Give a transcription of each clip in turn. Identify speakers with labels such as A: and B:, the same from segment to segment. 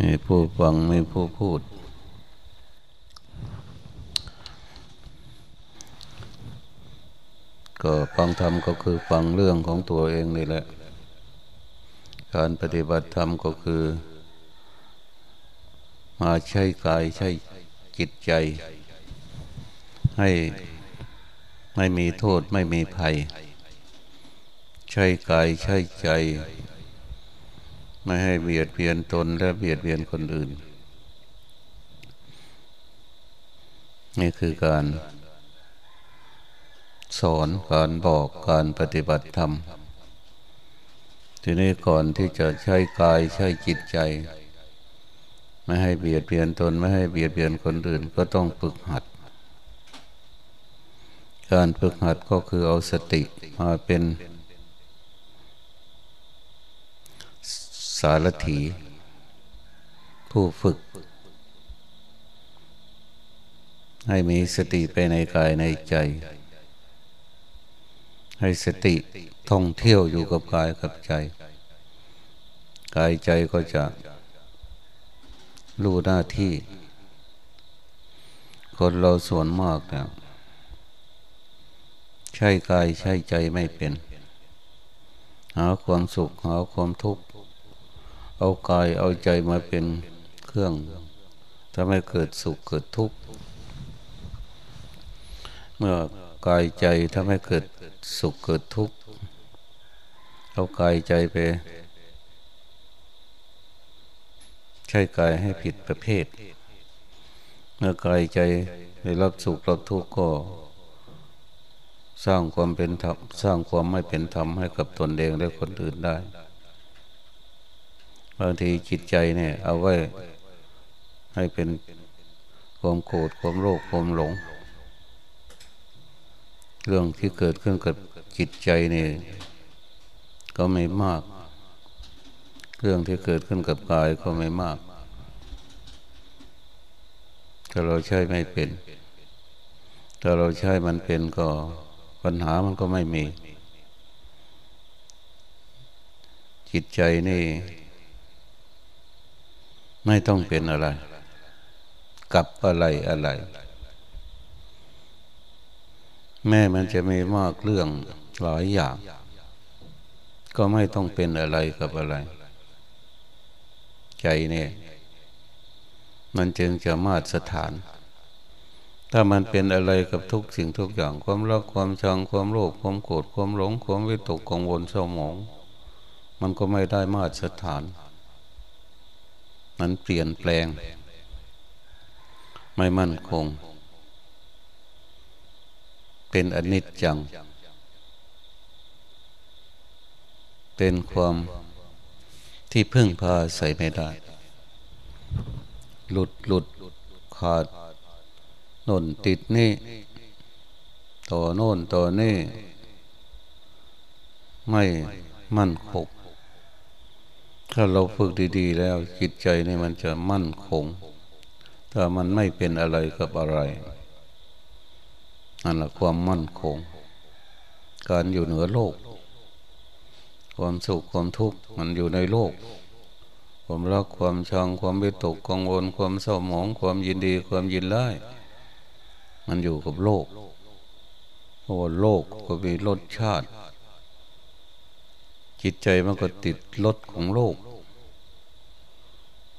A: มีผู้ฟังมีผู้พูด ก็ฟังธรรมก็คือฟังเรื่องของตัวเองนี่แหละ การปฏิบัติธรรมก็คือ มาใช้กายใช้จิตใจ ให้ไม่มีโทษไม่มีภัย ใช้กายใช้ใจ ไม่ให้เบียดเบียนตนและเบียดเบียนคนอื่น นี่คือการสอนการบอกการปฏิบัติธรรม ทีนี้ก่อนที่จะใช้กายใช้จิตใจ ไม่ให้เบียดเบียนตนไม่ให้เบียดเบียนคนอื่นก็ต้องฝึกหัด การฝึกหัดก็คือเอาสติมาเป็น สารถี ผู้ฝึก ให้มีสติไปในกายในใจ ให้สติท่องเที่ยวอยู่กับกายกับใจ กายใจก็จะรู้หน้าที่ คนเราส่วนมากเนี่ยใช่กายใช่ใจไม่เป็น หาความสุขหาความทุกข์ เอากายเอาใจมาเป็นเครื่องทำให้เกิดสุขเกิดทุกข์ เมื่อกายใจทำให้เกิดสุขเกิดทุกข์เอากายใจไป ใช้กายให้ผิดประเภท เมื่อกายใจได้รับสุขรับทุกข์ก็ สร้างความเป็นธรรมสร้างความไม่เป็นธรรมให้กับตนเองและคนอื่นได้ บางทีจิตใจเนี่ย เอาไว้ให้เป็นความโกรธความโลภความหลง เรื่องที่เกิดขึ้นกับจิตใจเนี่ยก็ไม่มาก เรื่องที่เกิดขึ้นกับกายก็ไม่มากถ้าเราใช้ไม่เป็นถ้าเราใช้มันเป็นก็ปัญหามันก็ไม่มี จิตใจนี่ ไม่ต้องเป็นอะไร กับอะไรอะไร แม่มันจะมีมากเรื่องหลายอย่าง ก็ไม่ต้องเป็นอะไรกับอะไร ใจเนี่ย มันจึงจะมาตรฐาน ถ้ามันเป็นอะไรกับทุกสิ่งทุกอย่าง ความรักความชังความโลภความโกรธความหลงความวิตกกังวลเศร้าหมอง มันก็ไม่ได้มาตรฐาน มันเปลี่ยนแปลง ไม่มั่นคง เป็นอนิจจัง เป็นความที่พึ่งพาใส่ไม่ได้ หลุดหลุดขาดนนติดนี่ ต่อโน่นต่อนี่ ไม่มั่นคง ถ้าเราฝึกดีๆ แล้วจิตใจนี่มันจะมั่นคง ถ้ามันไม่เป็นอะไรกับอะไรนั่นแหละความมั่นคง การอยู่เหนือโลก ความสุขความทุกข์มันอยู่ในโลก ความรักความชังความวิตกกังวลความเศร้าหมองความยินดีความยินร้ายมันอยู่กับโลกเพราะว่าโลกก็มีรสชาติ จิตใจมันก็ติดรสของโลก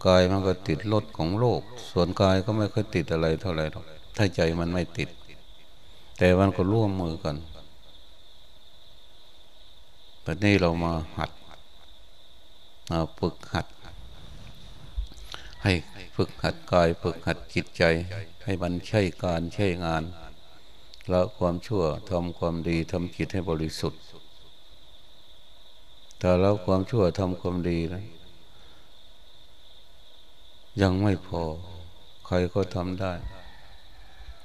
A: กายมันก็ติดรสของโลก ส่วนกายก็ไม่ค่อยติดอะไรเท่าไหร่หรอกถ้าใจมันไม่ติด แต่มันก็ร่วมมือกันแบบนี้เรามาหัดมาฝึกหัด ให้ฝึกหัดกายฝึกหัดจิตใจ ให้มันใช่การใช่งานแล้วความชั่วทำความดีทำจิตให้บริสุทธิ์ แต่แล้วความชั่วทำความดีนะยังไม่พอ ใครก็ทำได้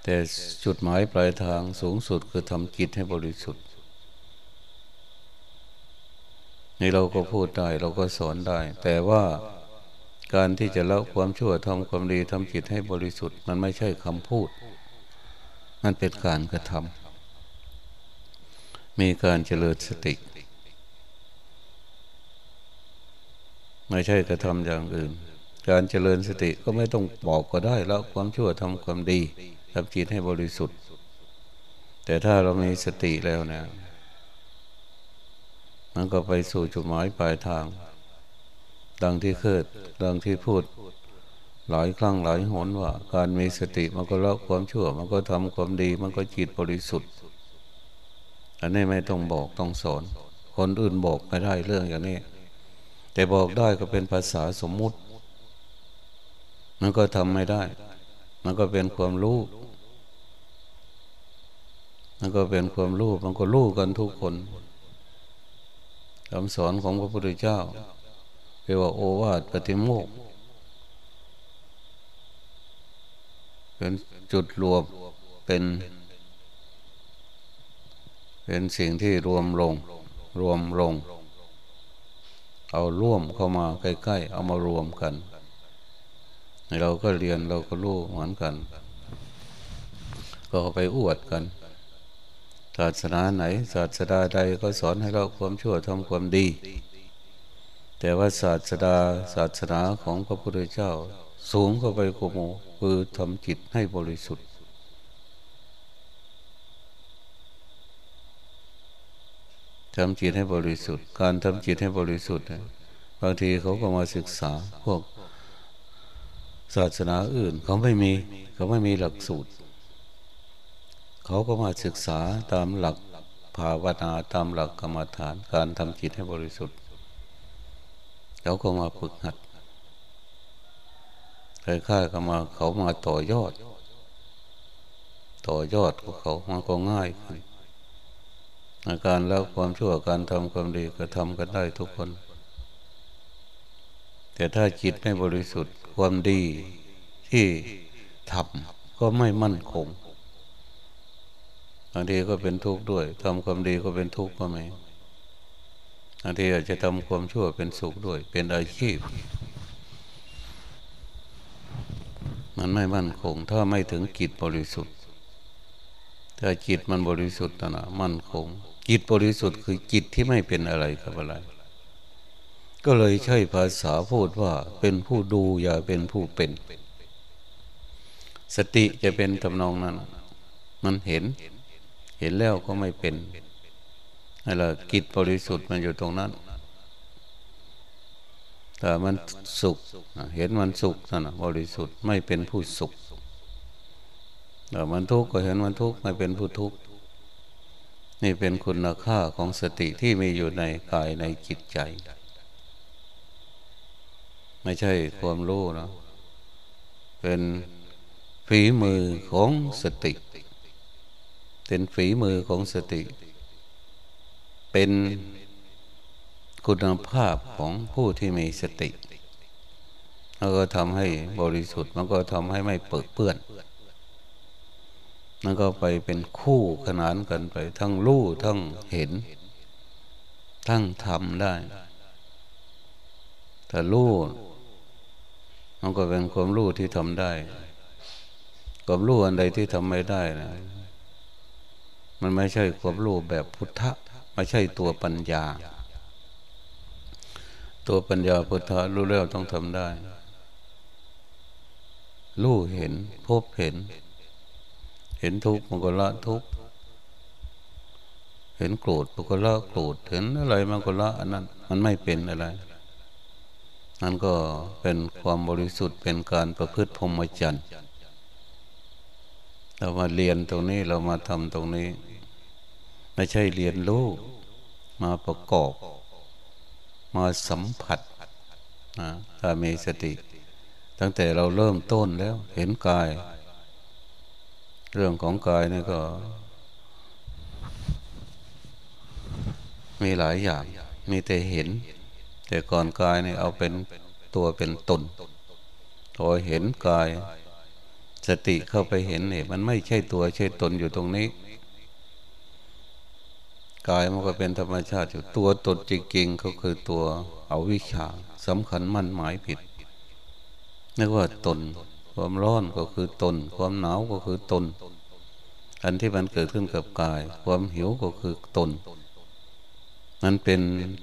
A: แต่จุดหมายปลายทางสูงสุดคือทำจิตให้บริสุทธิ์ นี่เราก็พูดได้เราก็สอนได้ แต่ว่าการที่จะละความชั่วทำความดีทำจิตให้บริสุทธิ์ มันไม่ใช่คำพูด มันเป็นการกระทำมีการเจริญสติ ไม่ใช่กระทำอย่างอื่น การเจริญสติก็ไม่ต้องบอกก็ได้แล้วความชั่วทำความดีทำจิตให้บริสุทธิ์ แต่ถ้าเรามีสติแล้วเนี่ยมันก็ไปสู่จุดหมายปลายทาง ดังที่เคยดังที่พูด หลายครั้งหลายหนว่า การมีสติมันก็ละความชั่ว มันก็ทำความดี มันก็จิตบริสุทธิ์ อันนี้ไม่ต้องบอกต้องสอน คนอื่นบอกไม่ได้เรื่องอย่างนี้ แต่บอกได้ก็เป็นภาษาสมมุติ มันก็ทำไม่ได้ มันก็เป็นความรู้ มันก็เป็นความรู้ มันก็รู้กันทุกคนคำสอนของพระพุทธเจ้าเรียกว่าโอวาทปฏิโมกเป็นจุดรวมเป็นเป็นสิ่งที่รวมลง รวมลง เอาร่วมเข้ามาใกล้ๆ เอามารวมกัน เราก็เรียนเราก็รู้เหมือนกัน ก็ไปอวดกัน ศาสนาไหน ศาสดาใดก็สอนให้เราความชั่วทำความดี แต่ว่าศาสดาศาสนาของพระพุทธเจ้า สูงเข้าไปกว่าหมู่คือทำจิตให้บริสุทธิ์ ทำจิตให้บริสุทธิ์ การทำจิตให้บริสุทธิ์บางทีเขาก็มาศึกษาพวกศาสนาอื่น เขาไม่มีเขาไม่มีหลักสูตร เขาก็มาศึกษาตามหลักภาวนาตามหลักกรรมฐาน การทำจิตให้บริสุทธิ์เขาก็มาฝึกหัดคล้ายๆกับมาเขามาต่อยอด ต่อยอดของเขามันก็ง่ายขึ้น อาการแล้วความชั่วการทำความดีก็ทำกันได้ทุกคน แต่ถ้าจิตไม่บริสุทธิ์ความดีที่ทำก็ไม่มั่นคงบางทีก็เป็นทุกข์ด้วยทำความดีก็เป็นทุกข์ก็ไม่บางทีอาจจะทำความชั่วเป็นสุขด้วย เป็นอาชีพ มันไม่มั่นคง ถ้าไม่ถึงจิตบริสุทธิ์ถ้าจิตมันบริสุทธิ์นะมั่นคง จิตบริสุทธิ์คือจิตที่ไม่เป็นอะไรกับอะไร ก็เลยใช้ภาษาพูดว่าเป็นผู้ดูอย่าเป็นผู้เป็น สติจะเป็นทำนองนั้น มันเห็น เห็นแล้วก็ไม่เป็นอะไรกิจบริสุทธิ์มันอยู่ตรงนั้นแต่มันสุข เห็นมันสุขนะบริสุทธิ์ไม่เป็นผู้สุขแต่มันทุกข์ก็เห็นมันทุกข์ไม่เป็นผู้ทุกข์ นี่เป็นคุณค่าของสติที่มีอยู่ในกายในจิตใจ ไม่ใช่ความรู้นะเป็นฝีมือของสติ เป็นฝีมือของสติ เป็นคุณภาพของผู้ที่มีสติมันก็ทำให้บริสุทธิ์มันก็ทำให้ไม่เปิดเปื้อน มันก็ไปเป็นคู่ขนานกันไป ทั้งรู้ทั้งเห็น ทั้งทำได้แต่รู้มันก็เป็นความรู้ที่ทำได้ความรู้อันใดที่ทำไม่ได้นะมันไม่ใช่ความรู้แบบพุทธะไม่ใช่ตัวปัญญา ตัวปัญญาพุทธะรู้แล้วต้องทำได้ รู้เห็นพบเห็น เห็นทุกข์มันก็ละทุกข์เห็นโกรธมันก็ละโกรธเห็นอะไรมันก็ละอันนั้น มันไม่เป็นอะไรนั่นก็เป็นความบริสุทธิ์เป็นการประพฤติพรหมจรรย์เรามาเรียนตรงนี้เรามาทำตรงนี้ ไม่ใช่เรียนรู้มาประกอบ มาสัมผัสนะถ้ามีสติ ตั้งแต่เราเริ่มต้นแล้ว เห็นกาย เรื่องของกายนี่ก็ มีหลายอย่าง มีแต่เห็น แต่ก่อนกายนี่เอาเป็นตัวเป็นตนพอเห็นกาย สติเข้าไปเห็นเนี่ยมันไม่ใช่ตัวใช่ตนอยู่ตรงนี้ กายมันก็เป็นธรรมชาติอยู่ตัวตนจริงๆก็คือตัวเอาวิชาสำคัญมั่นหมายผิดนึกว่าตน ความร้อนก็คือตน ความหนาวก็คือตน อันที่มันเกิดขึ้นกับกาย ความหิวก็คือตน มันเป็น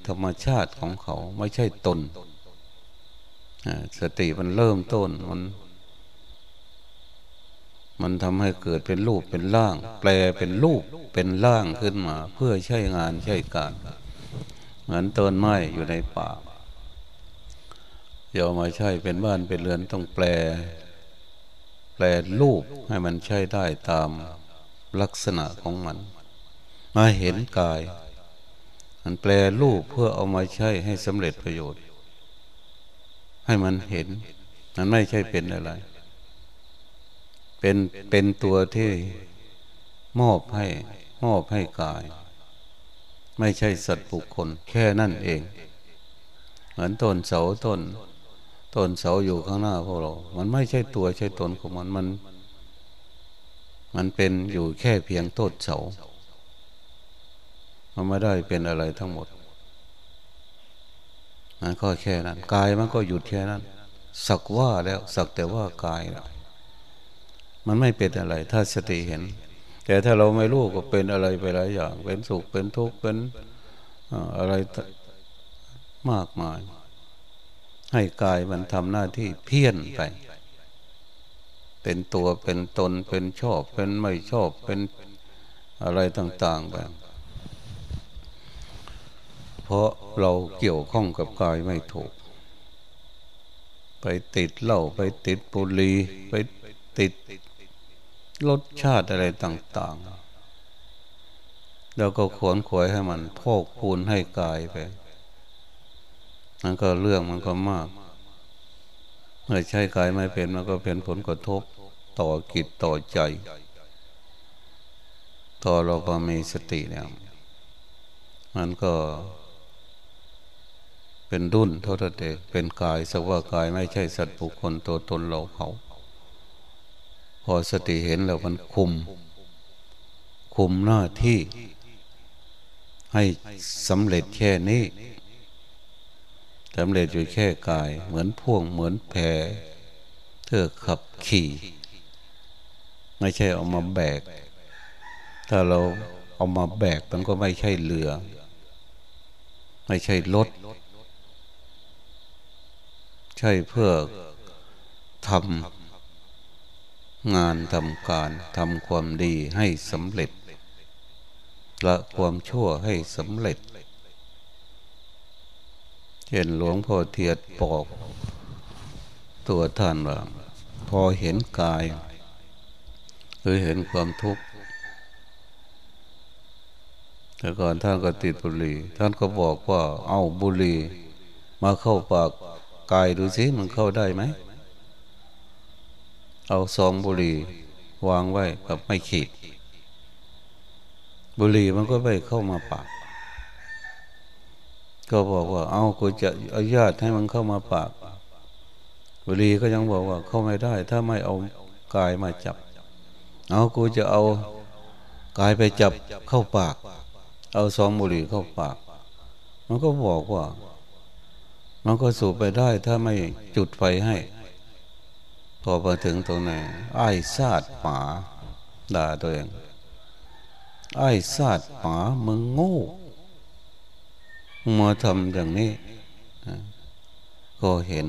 A: ธรรมชาติของเขาไม่ใช่ตนสติมันเริ่มต้นมันมันทำให้เกิดเป็นรูปเป็นร่าง แปลเป็นรูปเป็นร่างขึ้นมา เพื่อใช้งานใช้การเหมือนต้นไม้อยู่ในป่าเดี๋ยวมาใช้เป็นบ้านเป็นเรือนต้องแปล แปลรูปให้มันใช้ได้ตามลักษณะของมัน มาเห็นกาย มันแปลรูปเพื่อเอามาใช้ให้สำเร็จประโยชน์ ให้มันเห็น มันไม่ใช่เป็นอะไร เป็นเป็นตัวที่มอบให้มอบให้กาย ไม่ใช่สัตว์บุคคล แค่นั่นเอง เหมือนต้นเสาต้น ต้นเสาอยู่ข้างหน้าพวกเรา มันไม่ใช่ตัวใช่ตนของมันมัน มันเป็นอยู่แค่เพียงต้นเสา มันไม่ได้เป็นอะไรทั้งหมด มันก็แค่นั้น กายมันก็หยุดแค่นั้น สักว่าแล้วสักแต่ว่ากายแล้วมันไม่เป็นอะไร ถ้าสติเห็น แต่ถ้าเราไม่รู้ก็เป็นอะไรไปหลายอย่าง เป็นสุขเป็นทุกข์เป็นอะไรมากมาย ให้กายมันทำหน้าที่เพี้ยนไป เป็นตัวเป็นตนเป็นชอบ เป็นไม่ชอบเป็นอะไรต่างๆแบบเพราะเราเกี่ยวข้องกับกายไม่ถูก ไปติดเหล้าไปติดบุรีไปติดรสชาติอะไรต่าง ๆ แล้วก็ขวนขวยให้มันพอกพูนให้กายไป มันก็เรื่องมันก็มาก เมื่อใช้กายไม่เป็นมันก็เป็นผลกระทบต่อกิจต่อใจต่อเราก็มีสติเนี่ยมันก็ เป็นดุนเท่านั้นเองเป็นกายสักว่ากายไม่ใช่สัตว์บุคคลตัวตนเราเขา พอสติเห็นแล้วมันคุม คุมหน้าที่ให้สำเร็จแค่นี้ สำเร็จอยู่แค่กาย เหมือนพ่วงเหมือนแพเธอขับขี่ ไม่ใช่เอามาแบก ถ้าเราเอามาแบกมันก็ไม่ใช่เรือ ไม่ใช่รถ ใช่เพื่อทำงานทำการทำความดีให้สำเร็จ ละความชั่วให้สำเร็จ เห็นหลวงพ่อเทียดบอก ตัวท่านว่าพอเห็นกายคยเห็นความทุกข์แต่ก่อนท่านก็ติดบุหรี่ ท่านก็บอกว่า เอาบุหรี่มาเข้าปากกายดูสิมันเข้าได้ไหม เอาซองบุหรี่วางไว้แบบไม่ขีด บุหรี่มันก็ไม่เข้ามาปาก ก็บอกว่า เอากูจะอนุญาตให้มันเข้ามาปากบุรีก็ยังบอกว่าเข้าไม่ได้ ถ้าไม่เอากายมาจับ เอากูจะเอากายไปจับเข้าปาก เอาซองบุหรี่เข้าปาก มันก็บอกว่า มันก็สูบไปได้ ถ้าไม่จุดไฟให้ พอมาถึงตรงไหนไอ้ซาดหมาด่าตัวเองไอ้ซาดหมามึงโง่ มาทำอย่างนี้ก็เห็น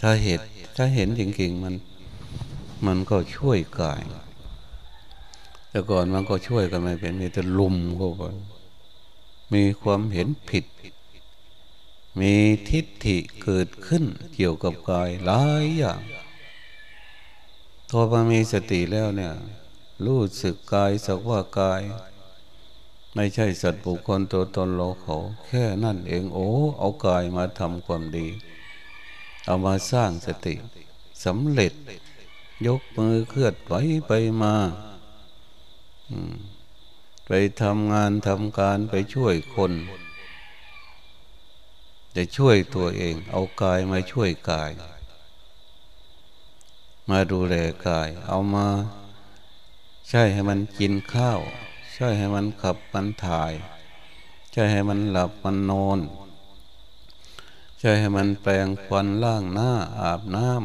A: ถ้าเห็นถ้าเห็นจริงๆมัน มันก็ช่วยกาย แต่ก่อนมันก็ช่วยกันไม่เป็นมีแต่ลุมเข้าไปมีความเห็นผิด มีทิฏฐิเกิดขึ้นเกี่ยวกับกายหลายอย่างพอมามีสติแล้วเนี่ย รู้สึกกายสักว่ากาย ไม่ใช่สัตว์บุคคลตัวตนเราเขา แค่นั่นเองโอ้เอากายมาทำความดี เอามาสร้างสติสำเร็จ ยกมือเคลื่อนไหวไปมาไปทำงานทำการไปช่วยคนจะช่วยตัวเอง เอากายมาช่วยกาย มาดูแลกาย เอามา ใช่ให้มันกินข้าว ใช่ให้มันขับมันถ่าย ใช่ให้มันหลับมันนอน ใช่ให้มันแปลงควันล่างหน้าอาบน้ำ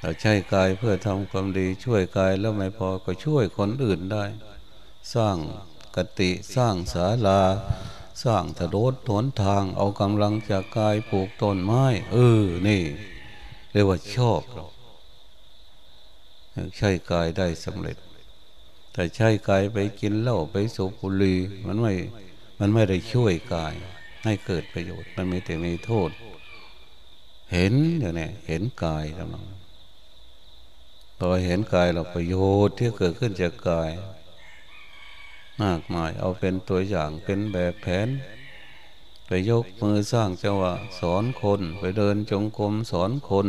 A: เราใช้กายเพื่อทำความดีช่วยกายแล้วไม่พอก็ช่วยคนอื่นได้ สร้างกติสร้างศาลา สร้างถนนหนทางเอากำลังจากกายปลูกต้นไม้เออนี่ เรียกว่าชอบเราใช้กายได้สำเร็จ แต่ใช้กายไปกินเหล้าไปสูบบุหรี่มันไม่มันไม่ได้ช่วยกาย ให้เกิดประโยชน์ มันมีแต่มีโทษ เห็นอย่างนี้เห็นกายกำลังพอเห็นกายเราประโยชน์ที่เกิดขึ้นจากกาย มากมายเอาเป็นตัวอย่างเป็นแบบแผน ไปยกมือสร้างจังหวะสอนคน ไปเดินจงกรมสอนคน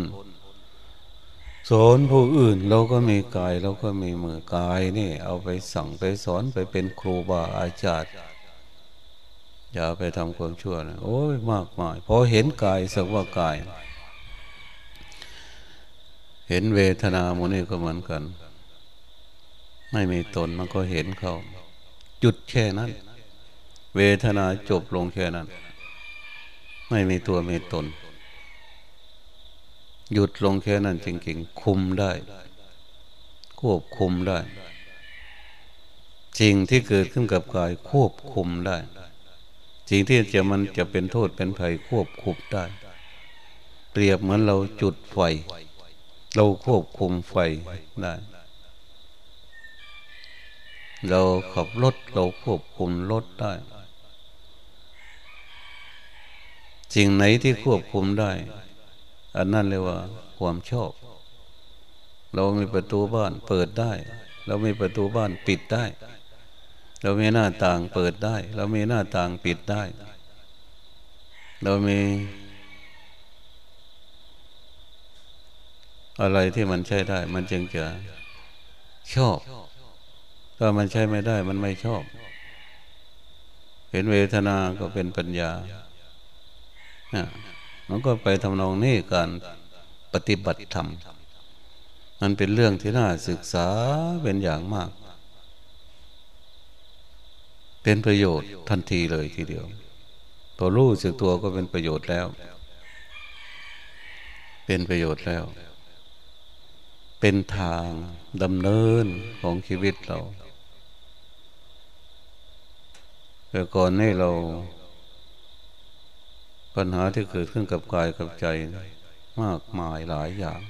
A: สอนผู้อื่นเราก็มีกายเราก็มีมือกายนี่ เอาไปสั่งไปสอนไปเป็นครูบาอาจารย์อย่าไปทำความชั่วนะโอ้ยมากมายพอเห็นกายสักว่ากาย เห็นเวทนาโมนี่ก็เหมือนกัน ไม่มีตนมันก็เห็นเขาจุดแค่นั้น เวทนาจบลงแค่นั้น ไม่มีตัวมีตน หยุดลงแค่นั้นจริงๆคุมได้ ควบคุมได้สิ่งที่เกิดขึ้นกับกายควบคุมได้สิ่งที่จะมันจะเป็นโทษเป็นภัยควบคุมได้ เปรียบเหมือนเราจุดไฟ เราควบคุมไฟได้ เราขับรถเราควบคุมรถได้สิ่งไหนที่ควบคุมได้ อันนั้นเรียกว่าความชอบ เรามีประตูบ้านเปิดได้ เรามีประตูบ้านปิดได้ เรามีหน้าต่างเปิดได้ เรามีหน้าต่างปิดได้ เรามีอะไรที่มันใช้ได้ มันจึงจะชอบ ถ้ามันใช้ไม่ได้ มันไม่ชอบ เห็นเวทนาก็เป็นปัญญานะ มันก็ไปทำนองนี้การปฏิบัติธรรมมันเป็นเรื่องที่น่าศึกษาเป็นอย่างมาก เป็นประโยชน์ทันทีเลยทีเดียวพอรู้สึกตัวก็เป็นประโยชน์แล้ว เป็นประโยชน์แล้ว เป็นทางดำเนินของชีวิตเราแต่ก่อนนี้เรา ปัญหาที่เกิดขึ้นกับกายกับใจมากมายหลายอย่าง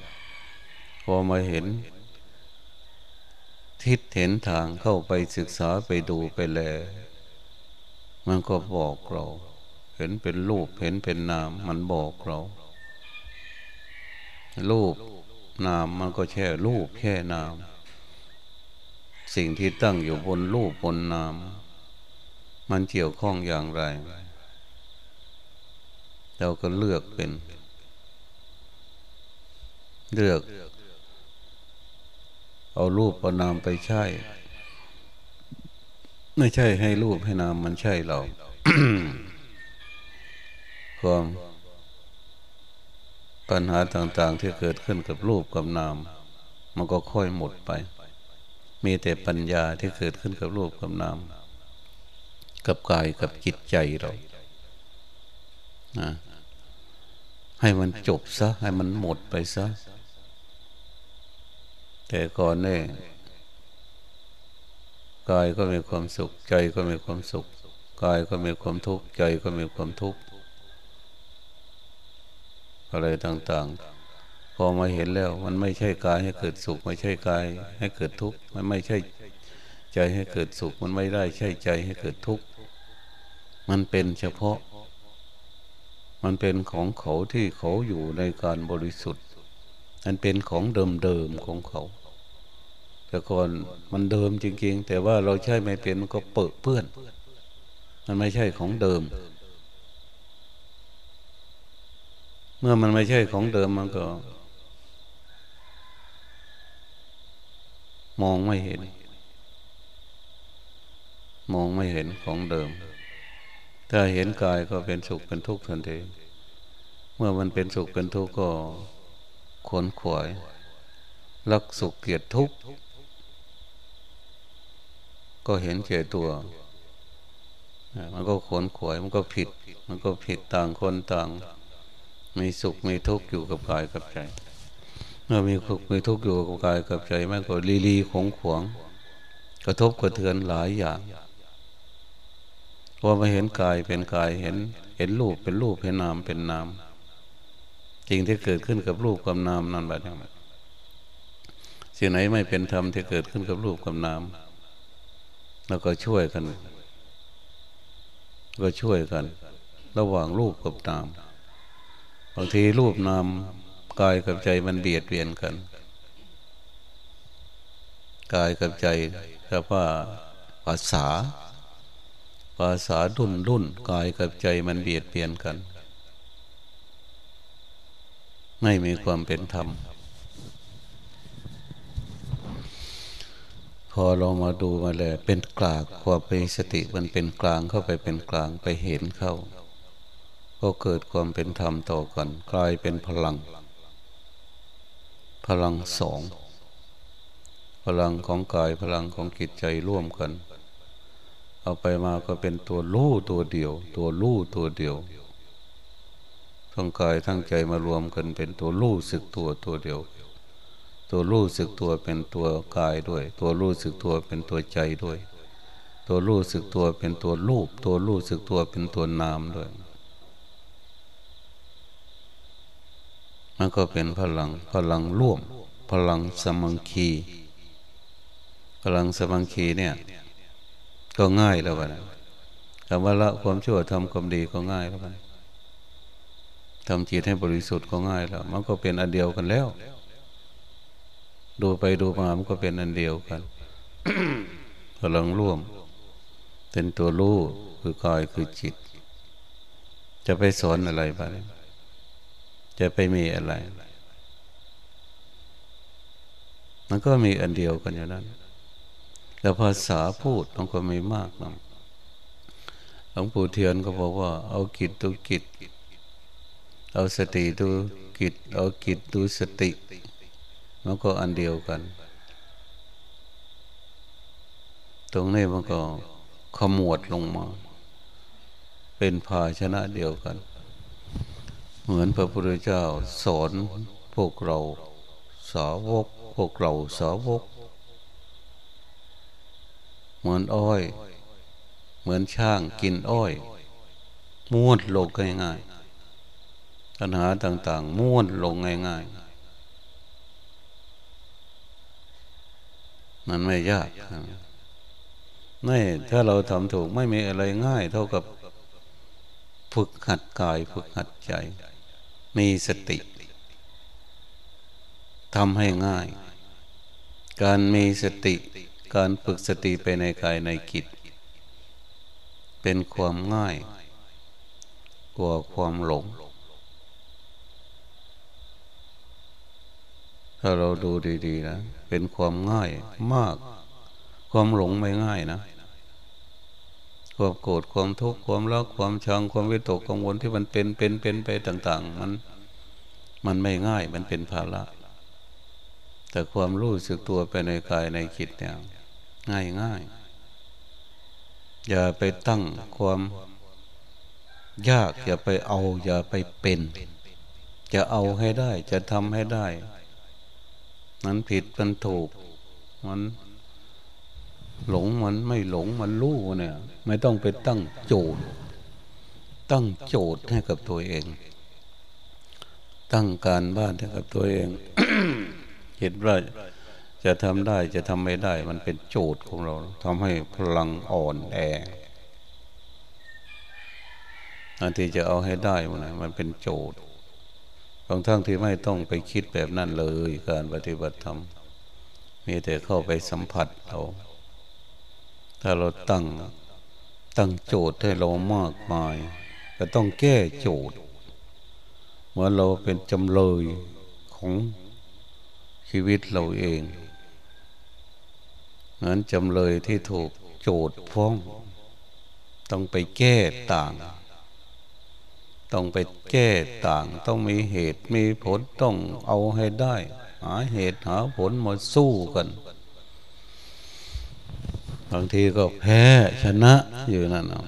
A: พอมาเห็น ทิศเห็นทางเข้าไปศึกษาไปดูไปแล มันก็บอกเรา เห็นเป็นรูปเห็นเป็นนาม มันบอกเรารูปนามมันก็แค่รูปแค่นาม สิ่งที่ตั้งอยู่บนรูปบนนาม มันเกี่ยวข้องอย่างไร เราก็เลือกเป็น เลือก เอารูปเอานามไปใช้ ไม่ใช่ให้รูปให้นามมันใช่เราความปัญหาต่างๆที่เกิดขึ้นกับรูปกับนาม มันก็ค่อยหมดไป มีแต่ปัญญาที่เกิดขึ้นกับรูปกับนาม กับกายกับจิตใจเรานะ ให้มันจบซะ ให้มันหมดไปซะ แต่ก่อนเนี่ยกายก็มีความสุข ใจก็มีความสุข กายก็มีความทุกข์ ใจก็มีความทุกข์อะไรต่างๆ พอมาเห็นแล้ว มันไม่ใช่กายให้เกิดสุข ไม่ใช่กายให้เกิดทุกข์ มันไม่ใช่ใจให้เกิดสุข มันไม่ได้ใช่ใจให้เกิดทุกข์ มันเป็นเฉพาะ มันเป็นของเขาที่เขาอยู่ในการบริสุทธิ์มันเป็นของเดิมๆของเขา แต่ก่อนมันเดิมจริงๆ แต่ว่าเราใช้ไม่เป็นมันก็เปิดเพื่อน มันไม่ใช่ของเดิม เมื่อมันไม่ใช่ของเดิมมันก็ มองไม่เห็น มองไม่เห็นของเดิม ถ้าเห็นกายก็เป็นสุขเป็นทุกข์ทันที เมื่อมันเป็นสุขเป็นทุกข์ก็ขนขวายรักสุขเกลียดทุกข์ก็เห็นเจตัว มันก็ขนขวายมันก็ผิด มันก็ผิดต่างคนต่าง มีสุขมีทุกข์อยู่กับกายกับใจ เมื่อมีสุขมีทุกข์อยู่กับกายกับใจมันก็ลีลีของขวง กระทบกระเทือนหลายอย่าง พอมาเห็นกายเป็นกายเห็น เห็นรูปเป็นรูปเห็นนามเป็นนามจริงที่เกิดขึ้นกับรูปกับนามนั่นแบบนี้สิ่งไหนไม่เป็นธรรมที่เกิดขึ้นกับรูปกับนามแล้วก็ช่วยกัน ก็ช่วยกัน ระหว่างรูปกับนามบางทีรูปนามกายกับใจมันเบียดเบียนกันกายกับใจกับว่าภาษา ภาษารุ่นรุ่นกายกับใจมันเบียดเบียนกัน ไม่มีความเป็นธรรม พอเรามาดูมาแล้วเป็นกลางความเป็นสติมันเป็นกลางเข้าไปเป็นกลางไปเห็นเข้า ก็เกิดความเป็นธรรมต่อกันกลายเป็นพลัง พลังสองพลังของกายพลังของจิตใจร่วมกัน เอาไปมาก็เป็นตัวรู้ตัวเดียว ตัวรู้ตัวเดียวทั้งกายทั้งใจมารวมกันเป็นตัวรู้สึกตัวตัวเดียว ตัวรู้สึกตัวเป็นตัวกายด้วย ตัวรู้สึกตัวเป็นตัวใจด้วย ตัวรู้สึกตัวเป็นตัวรูป ตัวรู้สึกตัวเป็นตัวนามด้วยมันก็เป็นพลังพลังร่วม พลังสมังคี พลังสมังคีเนี่ย ก็ง่ายแล้วกันคำว่าละความชั่วทำความดีก็ง่ายแล้วกันทำจิตให้บริสุทธิ์ก็ง่ายแล้ว มันก็เป็นอันเดียวกันแล้ว ดูไปดูมามันก็เป็นอันเดียวกันพลังร่วม เป็นตัวรู้คือกายคือจิต จะไปสอนอะไรไปจะไปมีอะไร มันก็มีอันเดียวกันอย่างนั้น แต่ภาษาพูดมันก็ไม่มากนะหลวงปู่เทียนก็บอกว่า เอากิจดูกิจ เอาสติดูกิจ เอากิจดูสติ มันก็อันเดียวกัน ตรงนี้มันก็ขมวดลงมา เป็นภาชนะเดียวกัน เหมือนพระพุทธเจ้าสอนพวกเราสาวก พวกเราสาวก เหมือนอ้อย เหมือนช่างกินอ้อยม้วนลงง่ายๆปัญหาต่างๆม้วนลงง่ายๆมันไม่ยากไม่ถ้าเราทำถูกไม่มีอะไรง่าย เท่ากับฝึกหัดกายฝึกหัดใจ มีสติทำให้ง่าย การมีสติ การฝึกสติไปในกายในกิจ เป็นความง่ายกว่าความหลง ถ้าเราดูดีๆนะเป็นความง่ายมาก ความหลงไม่ง่ายนะความโกรธความทุกข์ความรักความชังความวิตกกังวลที่มันเป็นเป็นเป็นไปต่าง ๆ มันมันไม่ง่ายมันเป็นภาระแต่ความรู้สึกตัวไปในกายในจิตเนี่ย ง่ายง่ายอย่าไปตั้งความยาก อย่าไปเอา อย่าไปเป็น จะเอาให้ได้ จะทำให้ได้ มันผิดมันถูก มันหลงมันไม่หลงมันรู้เนี่ย ไม่ต้องไปตั้งโจทย์ ตั้งโจทย์ให้กับตัวเอง ตั้งการบ้านให้กับตัวเองเห็นว่า จะทำได้จะทำไม่ได้ มันเป็นโจทย์ของเราทำให้พลังอ่อนแออันที่จะเอาให้ได้มันมันเป็นโจทย์บางทั้งที่ไม่ต้องไปคิดแบบนั้นเลย การปฏิบัติธรรมมีแต่เข้าไปสัมผัสเราถ้าเราตั้งตั้งโจทย์ให้เรามากมายก็ต้องแก้โจทย์เมื่อเราเป็นจำเลยของชีวิตเราเอง นั้นจำเลยที่ถูกโจทย์ฟ้อง ต้องไปแก้ต่าง ต้องไปแก้ต่าง ต้องมีเหตุมีผลต้องเอาให้ได้ หาเหตุหาผลมาสู้กัน บางทีก็แพ้ชนะอยู่นั่นนะ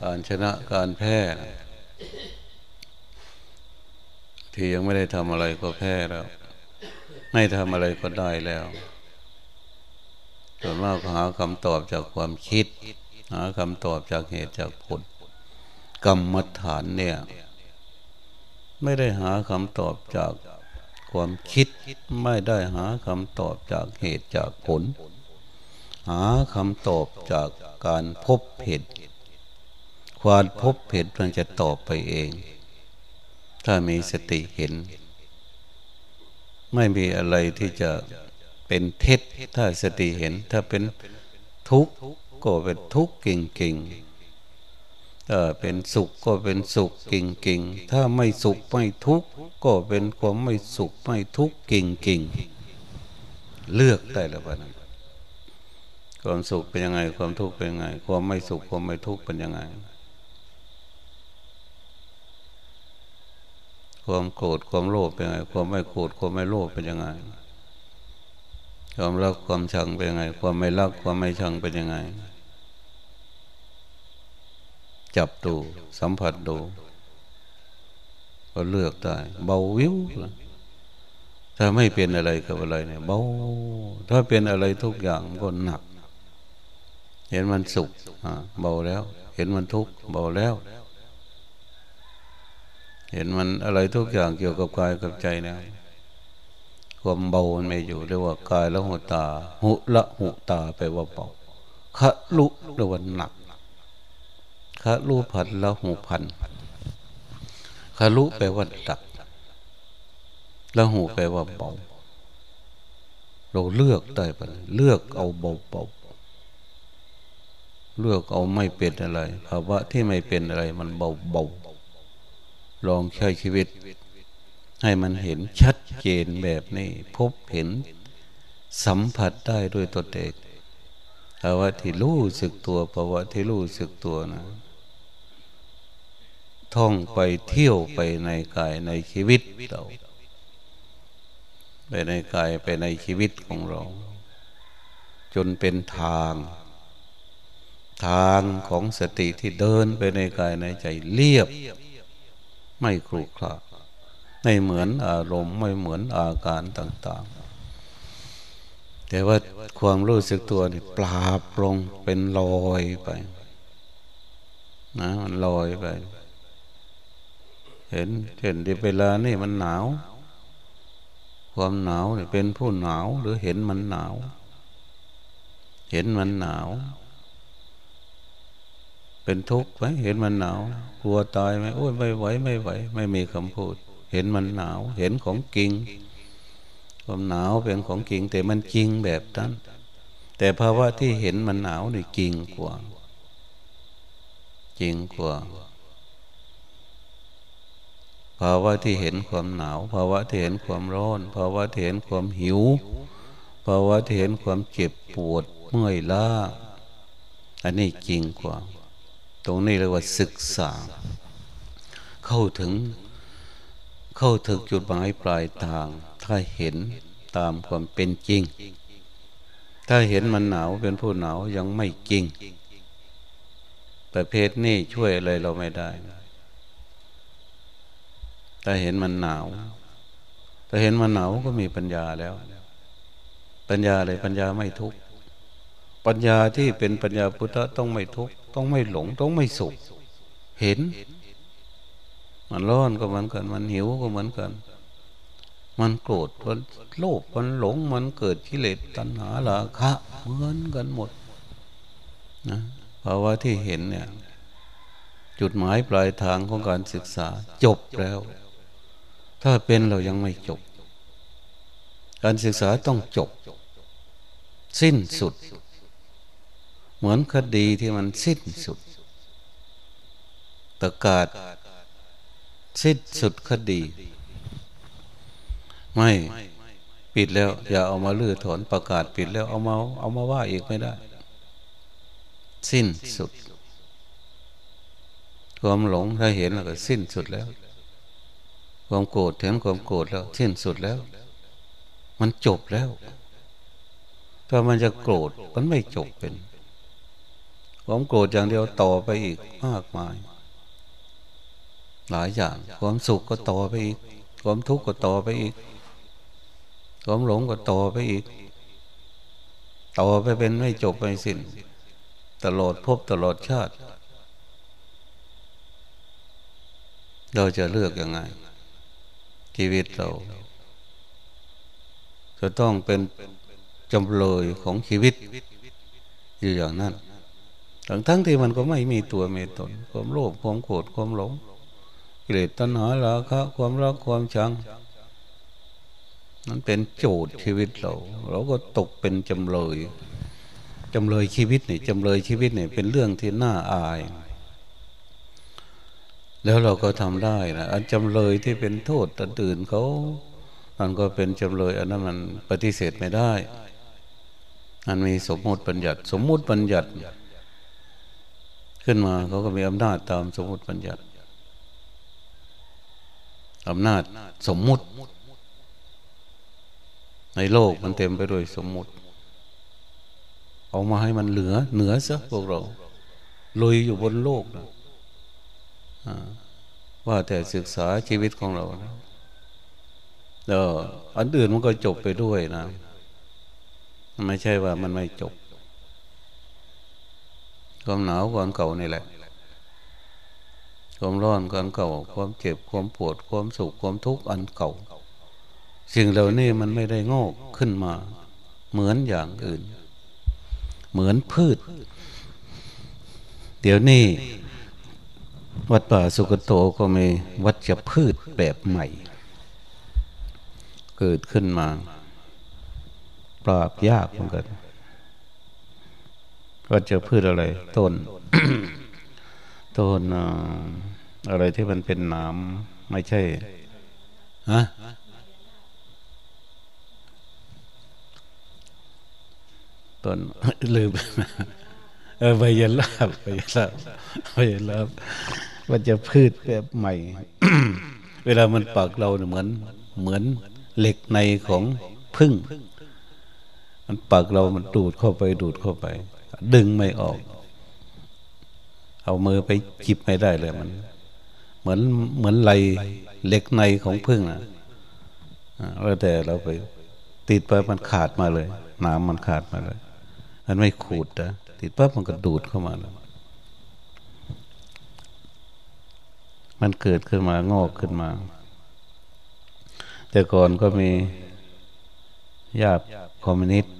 A: การชนะการแพ้ที่ยังไม่ได้ทำอะไรก็แพ้แล้ว ไม่ทำอะไรก็ได้แล้วส่วนมากหาคำตอบจากความคิด หาคำตอบจากเหตุจากผล กรรมฐานเนี่ย ไม่ได้หาคำตอบจากความคิดไม่ได้หาคำตอบจากเหตุจากผล หาคำตอบจากการพบเหตุความพบเหตุมันจะตอบไปเอง ถ้ามีสติเห็น ไม่มีอะไรที่จะเป็นเท็จถ้าสติเห็น ถ้าเป็นทุกข์ก็เป็นทุกข์เก่งๆถ้าเป็นสุขก็เป็นสุขเก่งๆถ้าไม่สุขไม่ทุกข์ก็เป็นความไม่สุขไม่ทุกข์เก่งๆเลือกได้แล้วนความสุขเป็นยังไง ความทุกข์เป็นยังไง ความไม่สุขความไม่ทุกข์เป็นยังไง ความโกรธความโลภเป็นไง ความไม่โกรธความไม่โลภเป็นยังไง ความรักความชังเป็นยังไง ความไม่รักความไม่ชังเป็นยังไง จับดูสัมผัสดูก็เลือกได้เบาวิวถ้าไม่เป็นอะไรกับอะไรเนี่ยเบาถ้าเป็นอะไรทุกอย่างก็หนัก เห็นมันสุขเบาแล้ว เห็นมันทุกข์เบาแล้ว เห็นมันอะไรทุกอย่างเกี่ยวกับกายกับใจเนี่ยความเบามันไม่อยู่เรียกว่ากายละหุตา หุละหุตาไปว่าเบาคะลุเรียกว่าหนักคะลุพันละหุพันคะลุแปลว่าดักละหูแปลว่าเบาเราเลือกได้ปะเลือกเอาเบาเบาเลือกเอาไม่เป็นอะไรภาวะที่ไม่เป็นอะไรมันเบาเบา ลองใช้ชีวิต ให้มันเห็นชัดเจนแบบนี้ พบเห็นสัมผัสได้ด้วยตัวเองภาวะที่รู้สึกตัวภาวะที่รู้สึกตัวนะ ท่องไปเที่ยวไปในกายในชีวิตเราไปในกายไปในชีวิตของเรา จนเป็นทาง ทางของสติที่เดินไปในกายในใจเรียบ ไม่ครุขระไม่เหมือนอารมณ์ไม่เหมือนอาการต่าง ๆ แต่ว่าความรู้สึกตัวนี่ปราบลงเป็นลอยไป นะ มันลอยไป เห็นเห็นที่เวลานี่มันหนาว ความหนาวเนี่ยเป็นผู้หนาวหรือเห็นมันหนาว เห็นมันหนาว เป็นทุกข์ไหมเห็นมันหนาว กลัวตายไหมโอ้ยไม่ไหวไม่ไหว ไม่มีคำพูด เห็นมันหนาว เห็นของจริง ความหนาวเป็นของจริง แต่มันจริงแบบนั้นแต่ภาวะที่เห็นมันหนาวนี่จริงกว่า จริงกว่าภาวะที่เห็นความหนาว ภาวะที่เห็นความร้อน ภาวะที่เห็นความหิว ภาวะที่เห็นความเจ็บปวดเมื่อยล้า อันนี้จริงกว่า ตรงนี้เรียกว่าศึกษา เข้าถึงเข้าถึงจุดหมายปลายทาง ถ้าเห็นตามความเป็นจริง ถ้าเห็นมันหนาวเป็นผู้หนาวยังไม่จริง ประเภทนี้ช่วยอะไรเราไม่ได้ ถ้าเห็นมันหนาวถ้าเห็นมันหนาวก็มีปัญญาแล้ว ปัญญาอะไรปัญญาไม่ทุกปัญญาที่เป็นปัญญาพุทธต้องไม่ทุกข์ ต้องไม่หลง ต้องไม่สุข เห็น มันร้อนก็เหมือนกัน มันหิวก็เหมือนกัน มันโกรธมันโลภมันหลง มันเกิดกิเลสตัณหาราคะเหมือนกันหมดนะภาวะที่เห็นเนี่ย จุดหมายปลายทางของการศึกษาจบแล้ว ถ้าเป็นเรายังไม่จบ การศึกษาต้องจบ สิ้นสุด เหมือนคดีที่มันสิ้นสุดประกาศสิ้นสุดคดี ไม่ปิดแล้ว อย่าเอามาลื้อถอนประกาศปิดแล้วเอามาเอามาว่าอีกไม่ได้ สิ้นสุดความหลงถ้าเห็นแล้วก็สิ้นสุดแล้ว ความโกรธเห็นความโกรธแล้ว สิ้นสุดแล้ว มันจบแล้ว ถ้ามันจะโกรธมันไม่จบเป็น ความโกรธอย่างเดียวต่อไปอีกมากมาย หลายอย่าง ความสุขก็ต่อไปอีก ความทุกข์ก็ต่อไปอีก ความหลงก็ต่อไปอีก ต่อไปเป็นไม่จบไม่สิ้น ตลอดพบตลอดชาติ เราจะเลือกยังไง ชีวิตเรา จะต้องเป็นจำเลยของชีวิตอยู่อย่างนั้น ทั้งทั้งที่มันก็ไม่มีตัวมีตน ความโลภความโกรธความหลงกิเลสตัณหาราคะความรักความชังมันเป็นโจทย์ชีวิตเรา เราก็ตกเป็นจำเลยจำเลยชีวิตนี่จำเลยชีวิตนี่เป็นเรื่องที่น่าอาย แล้วเราก็ทำได้นะอันจำเลยที่เป็นโทษตันอื่นเขามันก็เป็นจำเลยอันนั้นมันปฏิเสธไม่ได้ มันมีสมมติบัญญัติ สมมุติบัญญัติ ขึ้นมาเขาก็มีอำนาจตามสมมติบัญญัติอำนาจสมมุติ ในโลกมันเต็มไปด้วยสมมุติ เอามาให้มันเหลือเหนือซะพวกเราลุยอยู่บนโลกนะว่าแต่ศึกษาชีวิตของเรานะแล้วอันอื่นมันก็จบไปด้วยนะ ไม่ใช่ว่ามันไม่จบ ความหนาวความเก่านี่แหละ ความร้อนความเก่า ความเจ็บความปวด ความสุขความทุกข์อันเก่า สิ่งเหล่านี้มันไม่ได้งอกขึ้นมา เหมือนอย่างอื่น เหมือนพืช เดี๋ยวนี้วัดป่าสุกโตก็มีวัชพืชแบบใหม่ เกิดขึ้นมา ปราบยากเหมือนกัน วัชพืชอะไร ต้น ต้นอะไรที่มันเป็นน้ำไม่ใช่ฮะต้นลืมเออใบยลาบใบยลาบใบยลาบมันจะพืชแบบใหม่ เวลามันปากเราเนี่ยเหมือน เหมือนเหล็กในของพึ่ง มันปากเรามันดูดเข้าไปดูดเข้าไป ดึงไม่ออก เอามือไปจิบไม่ได้เลยมัน เหมือนเหมือนไหลเหล็กในของพึ่งอะแล้วแต่เราไป ติดไปมันขาดมาเลยน้ำมันขาดมาเลยมันไม่ขูดนะติดปั๊บมันก็ดูดเข้ามาแล้วมันเกิดขึ้นมางอกขึ้นมา แต่ก่อนก็มีญาติคอมมิวนิสต์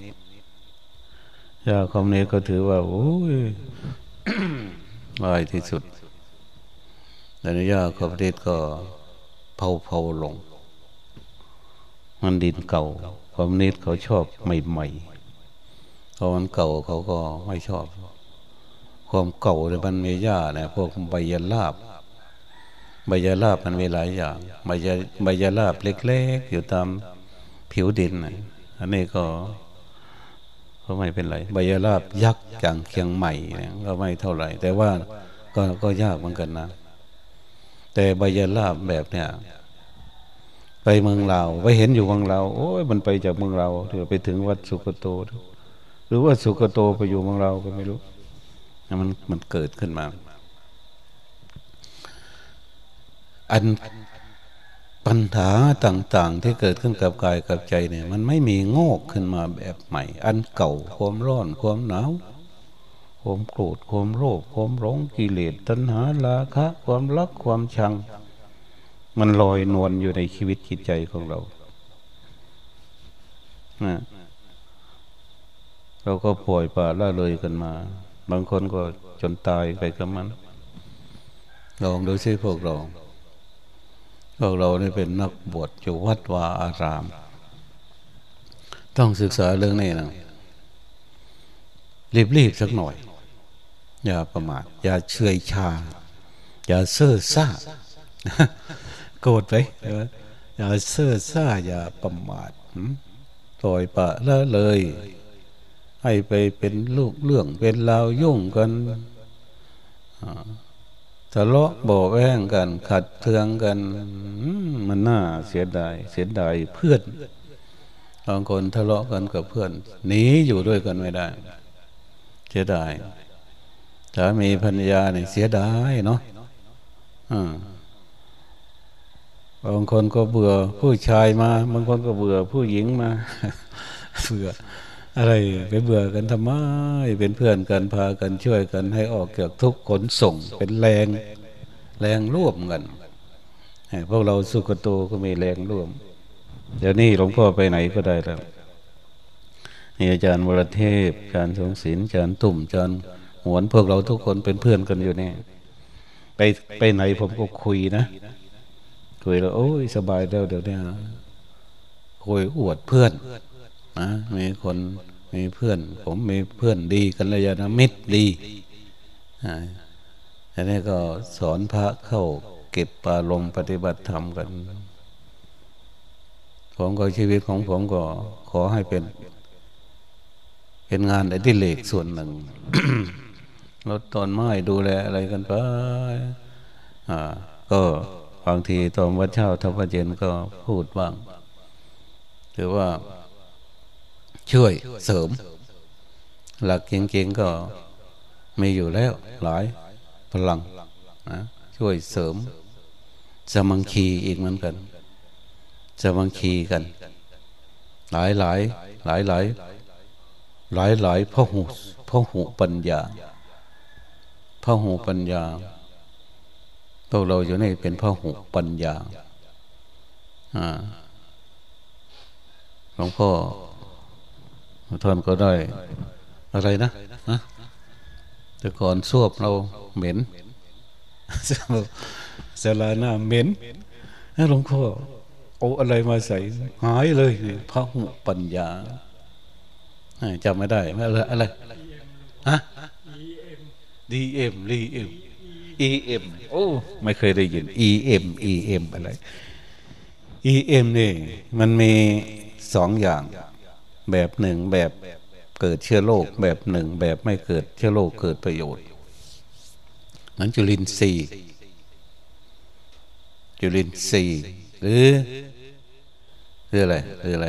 A: าคอมมิวนิสต์ก็ถือว่า โอ้ยวายที่สุดแต่นญาคอมมิวนิสต์ก็เผาเผาลง มันดินเก่าคอมมิวนิสต์เขาชอบใหม่ๆพอมันเก่าเขาก็ไม่ชอบ ความเก่าเนี่ยมันมีหญ้าเนี่ยพวกใบยาลาบใบยาลาบมันมีหลายอย่างใบยาใบยาลาบเล็ก ๆ อยู่ตามผิวดินนะอันนี้ก็ ก็ไม่เป็นไรใบยาลาบยักษ์อย่างเคียงใหม่เนี่ยก็ไม่เท่าไหร่ แต่ว่าก็ก็ยากเหมือนกันนะ แต่ใบยาลาบแบบเนี่ย ไปเมืองลาไปเห็นอยู่เมืองลาโอ้ยมันไปจากเมืองลาวถึงไปถึงวัดสุกโต หรือว่าสุกโตไปอยู่ของเราก็ไม่รู้มันมันเกิดขึ้นมา อัน ปัญหาต่างๆ ที่เกิดขึ้นกับกายกับใจเนี่ย มันไม่มีงอกขึ้นมาแบบใหม่ อันเก่าความร้อนความหนาวความโกรธความโลภความหลงกิเลสตัณหาราคะ ความรักความชัง มันลอยนวลอยู่ในชีวิตจิตใจของเรานะเราก็ปล่อยปละละเลยกันมา บางคนก็จนตายไปกับมัน ลองดูซิพวกเรา พวกเราเนี่เป็นนักบวชอยู่วัดวาอาราม ต้องศึกษาเรื่องนี้นะรีบๆสักหน่อย อย่าประมาทอย่าเฉยชา อย่าเซ่อซ่าโกรธไปอย่าเซ่อซ่า อย่าประมาทปล่อยปะละเลย ให้ไปเป็นลูกเรื่องเป็นราวยุ่งกัน ทะเลาะบ่แว้งกัน ขัดเทืองกันมันน่าเสียดาย เสียดายเพื่อนบางคนทะเลาะกันกับเพื่อนหนีอยู่ด้วยกันไม่ได้ เสียดายถ้ามีพัญญาเนี่ยเสียดายเนาะบางคนก็เบื่อผู้ชายมา บางคนก็เบื่อผู้หญิงมาเบื่อ อะไรไปเบื่อกันทำไมเป็นเพื่อนกันพากันช่วยกันให้ออกจากทุกขนส่ง เป็นแรง แรงร่วมกันพวกเราสุขโตก็มีแรงร่วม เดี๋ยวนี้หลวงพ่อไปไหนก็ได้แล้วนี่อาจารย์วรเทพอาจารย์สงศิลอาจารย์ตุ่มอาจารย์หวนพวกเราทุกคนเป็นเพื่อนกันอยู่นี่ไปไปไหนผมก็คุยนะคุยแล้วโอ้ยสบายแล้วเดี๋ยวนี้คุยอวดเพื่อนนะมีคน มีเพื่อน ผมมีเพื่อนดีกันเลยนะมิตรดีอันนี้ก็สอนพระเข้าเก็บปาลมปฏิบัติธรรมกัน ผมก็ชีวิตของผมก็ขอให้เป็น เป็นงานอดิเรกส่วนหนึ่งลดต้นไม้ดูแลอะไรกันไปอ่าก็บางทีตอนวัดเช้าทวัดเย็นก็พูดบ้างถือว่า ช่วยเสริม หลักเก่งๆก็มีอยู่แล้ว หลายพลังนะช่วยเสริมสมังคีอีกเหมือนกันสมังคีกัน หลายหลายหลายหลายหลายหลายพ่อหูพ่อหูปัญญาพ่อหูปัญญาพวกเราอยู่ในเป็นพ่อหูปัญญาหลวงพ่อ ท่านก็ได้ อะไรนะนะแต่ก่อนสวบเราเหม็นสลาหน้าเหม็นหลวงพ่อเอาอะไรมาใส่หายเลยพระหุปัญญาจำไม่ได้อะไรอะไรฮะดีเอ็มดีเอ็มเอ็มโอ้ไม่เคยได้ยินเอ็มเอ็มอะไรเอ็มนี่มันมีสองอย่าง แบบหนึ่งแบบเกิดเชื้อโรคแบบหนึ่งแบบไม่เกิดเชื้อโรคเกิดประโยชน์นั้นจุลินทรีย์จุลินทรีย์หรือหรืออะไรหรืออะไร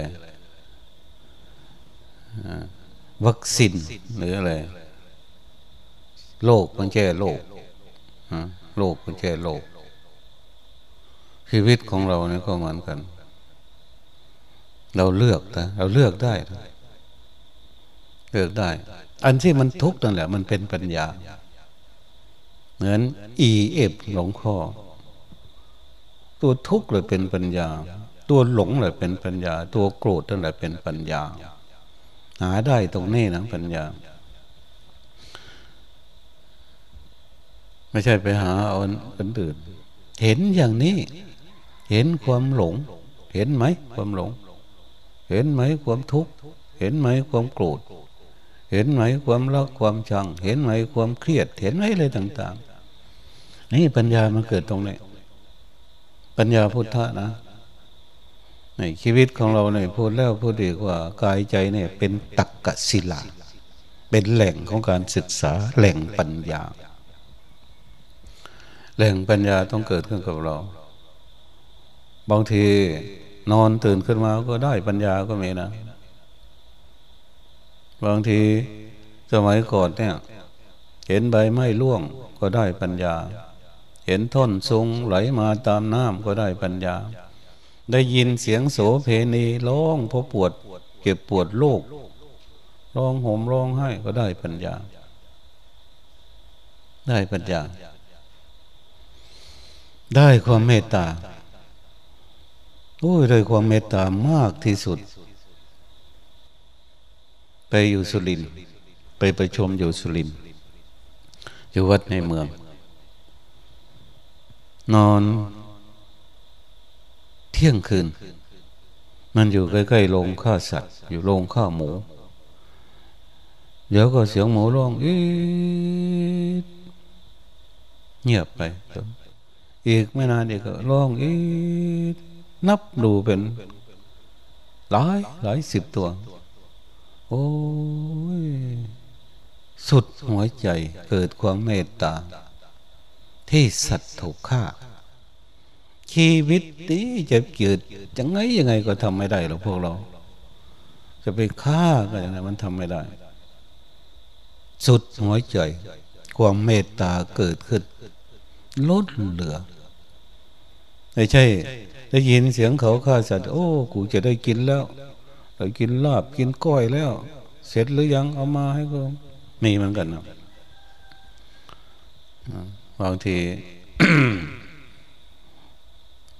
A: วัคซีนหรืออะไรโรคมันแก้โรคโรคมันแก้โรคชีวิตของเราเนี่ยก็เหมือนกัน เราเลือกนะเราเลือกได้เลือกได้ อันที่มันทุกข์นั่นแหละ มันเป็นปัญญา เหมือนอีเอฟหลงข้อ ตัวทุกข์เลยเป็นปัญญา ตัวหลงเลยเป็นปัญญา ตัวโกรธนั่นแหละเป็นปัญญา หาได้ตรงนี้นะปัญญา ไม่ใช่ไปหาเอาคนอื่น เห็นอย่างนี้ เห็นความหลง เห็นไหมความหลง เห็นไหมความทุกข์เห็นไหมความโกรธ เห็นไหมความรักความชัง เห็นไหมความเครียด เห็นไหมอะไรต่าง ๆ นี่ปัญญามันเกิดตรงนี้ปัญญาพุทธะนะในชีวิตของเราเนี่ยพูดแล้วพูดดีกว่ากายใจเนี่ยเป็นตักกศิลาเป็นแหล่งของการศึกษาแหล่งปัญญา แหล่งปัญญาต้องเกิดขึ้นกับเรา บางที นอนตื่นขึ้นมาก็ได้ปัญญาก็มีนะ บางทีสมัยก่อนเนี่ย เห็นใบไม้ร่วงก็ได้ปัญญา เห็นท่อนทรงไหลมาตามน้ำก็ได้ปัญญา ได้ยินเสียงโสเพณีร้องพราะปวด เก็บปวดโลกร้องห่มร้องไห้ก็ได้ปัญญา ได้ปัญญา ได้ความเมตตา โอ้ยเลยความเมตตามากที่สุด ไปอยู่สุรินไปประชมอยู่สุรินอยู่วัดในเมือง นอนเที่ยงคืน มันอยู่ใกล้ๆโรงฆ่าสัตว์ อยู่โรงฆ่าหมู เดี๋ยวก็เสียงหมูร้องอีเงียบไป อีกไม่นานอีกก็ร้องอี นับดูเป็นหลายหลายสิบตัว โอ้ย สุดหัวใจเกิดความเมตตา ที่สัตว์ถูกฆ่า ชีวิตนี้จะเกิดยังไงยังไงก็ทำไม่ได้หรอกพวกเรา จะไปฆ่าก็ยังไงมันทำไม่ได้ สุดหัวใจ ความเมตตาเกิดขึ้นลดเหลือ ไม่ใช่ ได้ยินเสียงเขาฆ่าสัตว์ โอ้กูจะได้กินแล้วได้กินลาบกินก้อยแล้ว เสร็จหรือยังเอามาให้ก็มีเหมือนกันนะบางที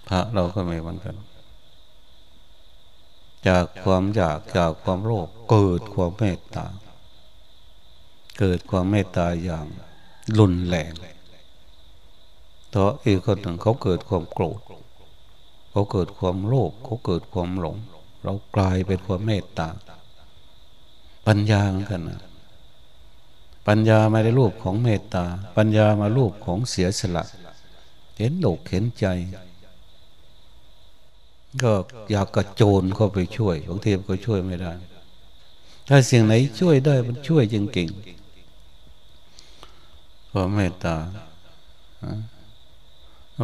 A: พระเราก็มีเหมือนกัน จากความอยากจากความโลภเกิดความเมตตา เกิดความเมตตาอย่างรุนแรงต่ออีกคนหนึ่งเขาเกิดความโกรธ เขาเกิดความโลภเขาเกิดความหลง เรากลายเป็นความเมตตา ปัญญาเหมือนกันนะปัญญาไม่ได้รูปของเมตตา ปัญญามารูปของเสียสละ เห็นโลกเห็นใจ ก็อยากกระโจนเข้าไปช่วยบางทีก็ช่วยไม่ได้ ถ้าสิ่งไหนช่วยได้มันช่วยจริงๆความเมตตา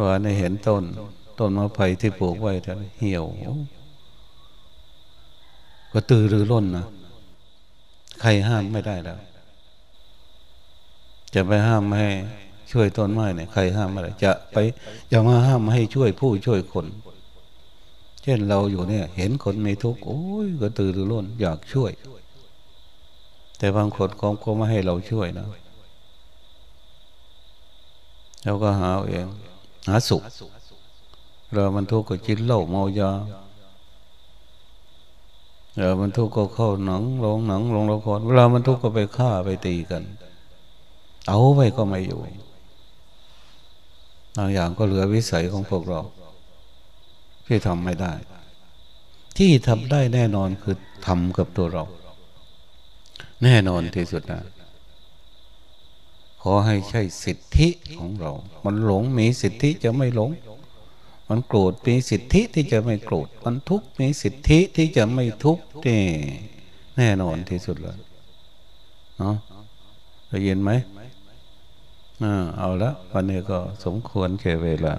A: ว่าในเห็นต้น ต้นมะไผ่ที่ปลูกไว้ท่านเหี่ยว ก็ตือรือร้นนะใครห้ามไม่ได้แล้ว จะไปห้ามไม่ให้ช่วยต้นไม้เนี่ยใครห้ามไม่ได้จะไปอย่ามาห้ามให้ช่วยผู้ช่วยคน เช่นเราอยู่เนี่ย เห็นคนมีทุกข์โอ้ยก็ตือรือร้นอยากช่วย แต่บางคนก็ไม่ให้เราช่วยนะเราก็หาเองหาสุข เรามันทุกข์ก็กินเหล้าเมายาเวลามันทุกข์ก็เข้าหนังลงหนังลงละครเวลามันทุกข์ก็ไปฆ่าไปตีกัน เอาไว้ก็ไม่อยู่บางอย่างก็เหลือวิสัยของพวกเรา ที่ทำไม่ได้ ที่ทำได้แน่นอนคือทำกับตัวเรา แน่นอนที่สุดนะขอให้ใช่สิทธิของเรา มันหลงมีสิทธิจะไม่หลง มันโกรธมีสิทธิที่จะไม่โกรธ มันทุกข์มีสิทธิที่จะไม่ทุกข์นี่แน่นอนที่สุดเลยเนาะได้ยินไหมอ่าเอาละวันนี้ก็สมควรแก่เวลา